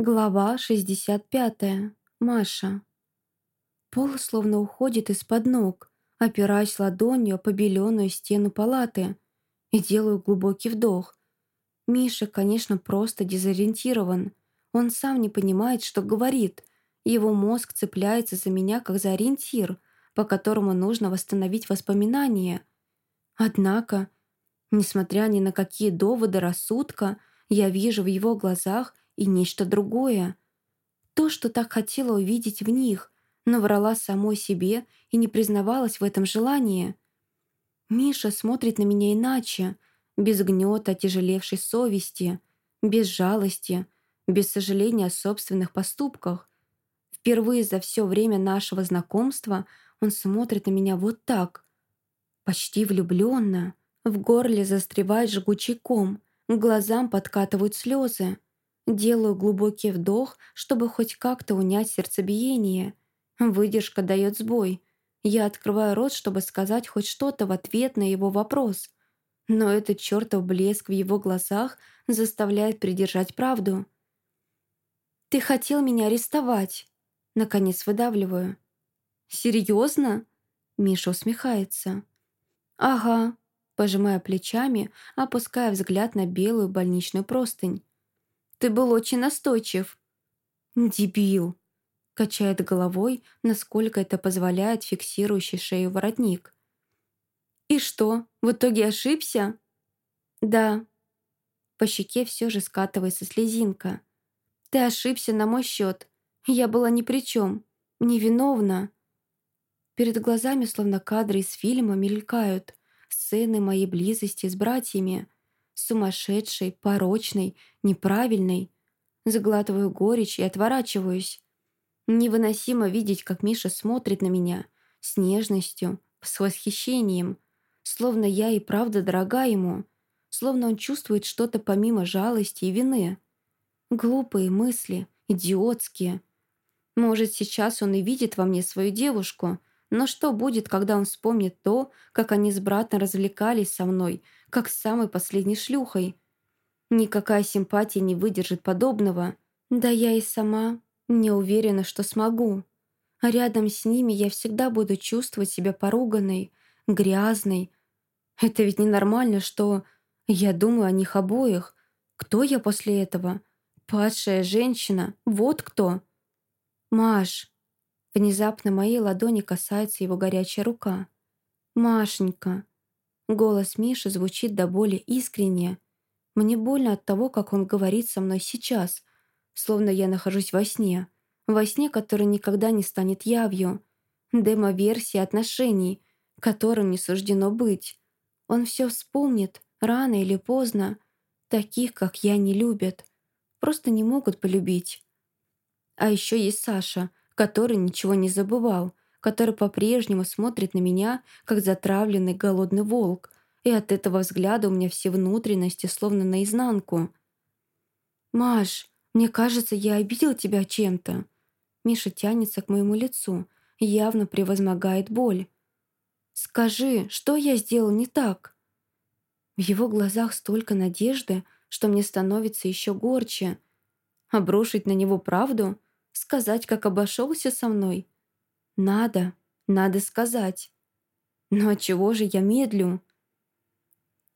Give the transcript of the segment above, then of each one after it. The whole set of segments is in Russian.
Глава 65. Маша. Пол словно уходит из-под ног, опираясь ладонью о побеленную стену палаты и делаю глубокий вдох. Миша, конечно, просто дезориентирован. Он сам не понимает, что говорит. Его мозг цепляется за меня, как за ориентир, по которому нужно восстановить воспоминания. Однако, несмотря ни на какие доводы рассудка, я вижу в его глазах и нечто другое. То, что так хотела увидеть в них, но врала самой себе и не признавалась в этом желании. Миша смотрит на меня иначе, без гнета тяжелевшей совести, без жалости, без сожаления о собственных поступках. Впервые за все время нашего знакомства он смотрит на меня вот так, почти влюбленно. В горле застревает жгучий ком, к глазам подкатывают слезы. Делаю глубокий вдох, чтобы хоть как-то унять сердцебиение. Выдержка дает сбой. Я открываю рот, чтобы сказать хоть что-то в ответ на его вопрос. Но этот чертов блеск в его глазах заставляет придержать правду. «Ты хотел меня арестовать!» Наконец выдавливаю. «Серьезно?» Миша усмехается. «Ага», пожимая плечами, опуская взгляд на белую больничную простынь. Ты был очень настойчив». «Дебил!» — качает головой, насколько это позволяет фиксирующий шею воротник. «И что, в итоге ошибся?» «Да». По щеке все же скатывается слезинка. «Ты ошибся на мой счет. Я была ни при чем. Невиновна». Перед глазами словно кадры из фильма мелькают. Сцены моей близости с братьями — сумасшедшей, порочной, неправильной. Заглатываю горечь и отворачиваюсь. Невыносимо видеть, как Миша смотрит на меня с нежностью, с восхищением, словно я и правда дорога ему, словно он чувствует что-то помимо жалости и вины. Глупые мысли, идиотские. Может, сейчас он и видит во мне свою девушку, но что будет, когда он вспомнит то, как они с братом развлекались со мной, как с самой последней шлюхой? Никакая симпатия не выдержит подобного. Да я и сама не уверена, что смогу. А рядом с ними я всегда буду чувствовать себя поруганной, грязной. Это ведь ненормально, что я думаю о них обоих. Кто я после этого? Падшая женщина. Вот кто. Маш, Внезапно моей ладони касается его горячая рука. «Машенька!» Голос Миши звучит до боли искренне. Мне больно от того, как он говорит со мной сейчас, словно я нахожусь во сне. Во сне, который никогда не станет явью. Демо-версия отношений, которым не суждено быть. Он все вспомнит, рано или поздно. Таких, как я, не любят. Просто не могут полюбить. А еще есть Саша — который ничего не забывал, который по-прежнему смотрит на меня, как затравленный голодный волк, и от этого взгляда у меня все внутренности словно наизнанку. «Маш, мне кажется, я обидел тебя чем-то». Миша тянется к моему лицу, явно превозмогает боль. «Скажи, что я сделал не так?» В его глазах столько надежды, что мне становится еще горче. Обрушить на него правду — Сказать, как обошелся со мной? Надо, надо сказать. Но чего же я медлю?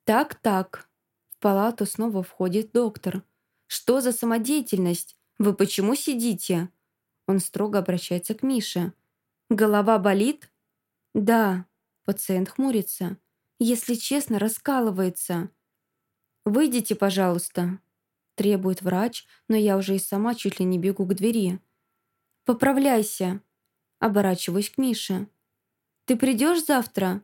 Так-так. В палату снова входит доктор. Что за самодеятельность? Вы почему сидите? Он строго обращается к Мише. Голова болит? Да. Пациент хмурится. Если честно, раскалывается. «Выйдите, пожалуйста», — требует врач, но я уже и сама чуть ли не бегу к двери. «Поправляйся!» Оборачиваюсь к Мише. «Ты придешь завтра?»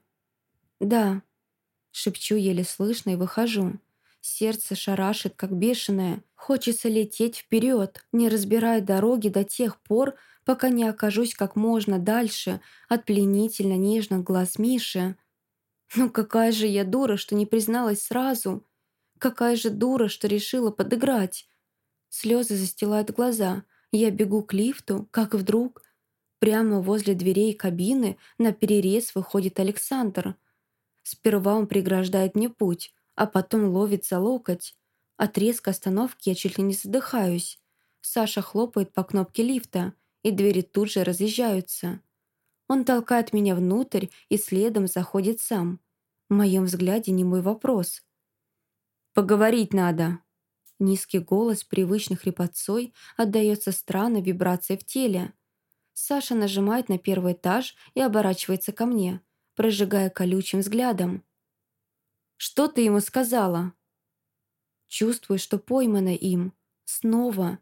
«Да», — шепчу еле слышно и выхожу. Сердце шарашит, как бешеное. Хочется лететь вперед, не разбирая дороги до тех пор, пока не окажусь как можно дальше от пленительно нежных глаз Миши. Ну какая же я дура, что не призналась сразу. Какая же дура, что решила подыграть. Слезы застилают глаза — я бегу к лифту, как вдруг... Прямо возле дверей кабины на перерез выходит Александр. Сперва он преграждает мне путь, а потом ловит за локоть. От резкой остановки я чуть ли не задыхаюсь. Саша хлопает по кнопке лифта, и двери тут же разъезжаются. Он толкает меня внутрь и следом заходит сам. В моем взгляде не мой вопрос. «Поговорить надо!» Низкий голос привычной хрипотцой отдается странной вибрацией в теле. Саша нажимает на первый этаж и оборачивается ко мне, прожигая колючим взглядом. «Что ты ему сказала?» Чувствую, что поймана им. Снова.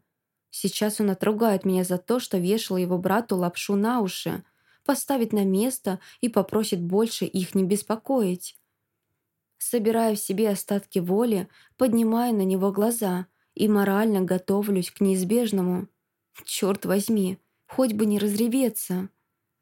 Сейчас он отругает меня за то, что вешал его брату лапшу на уши, поставит на место и попросит больше их не беспокоить. Собирая в себе остатки воли, поднимаю на него глаза и морально готовлюсь к неизбежному. Черт возьми, хоть бы не разреветься.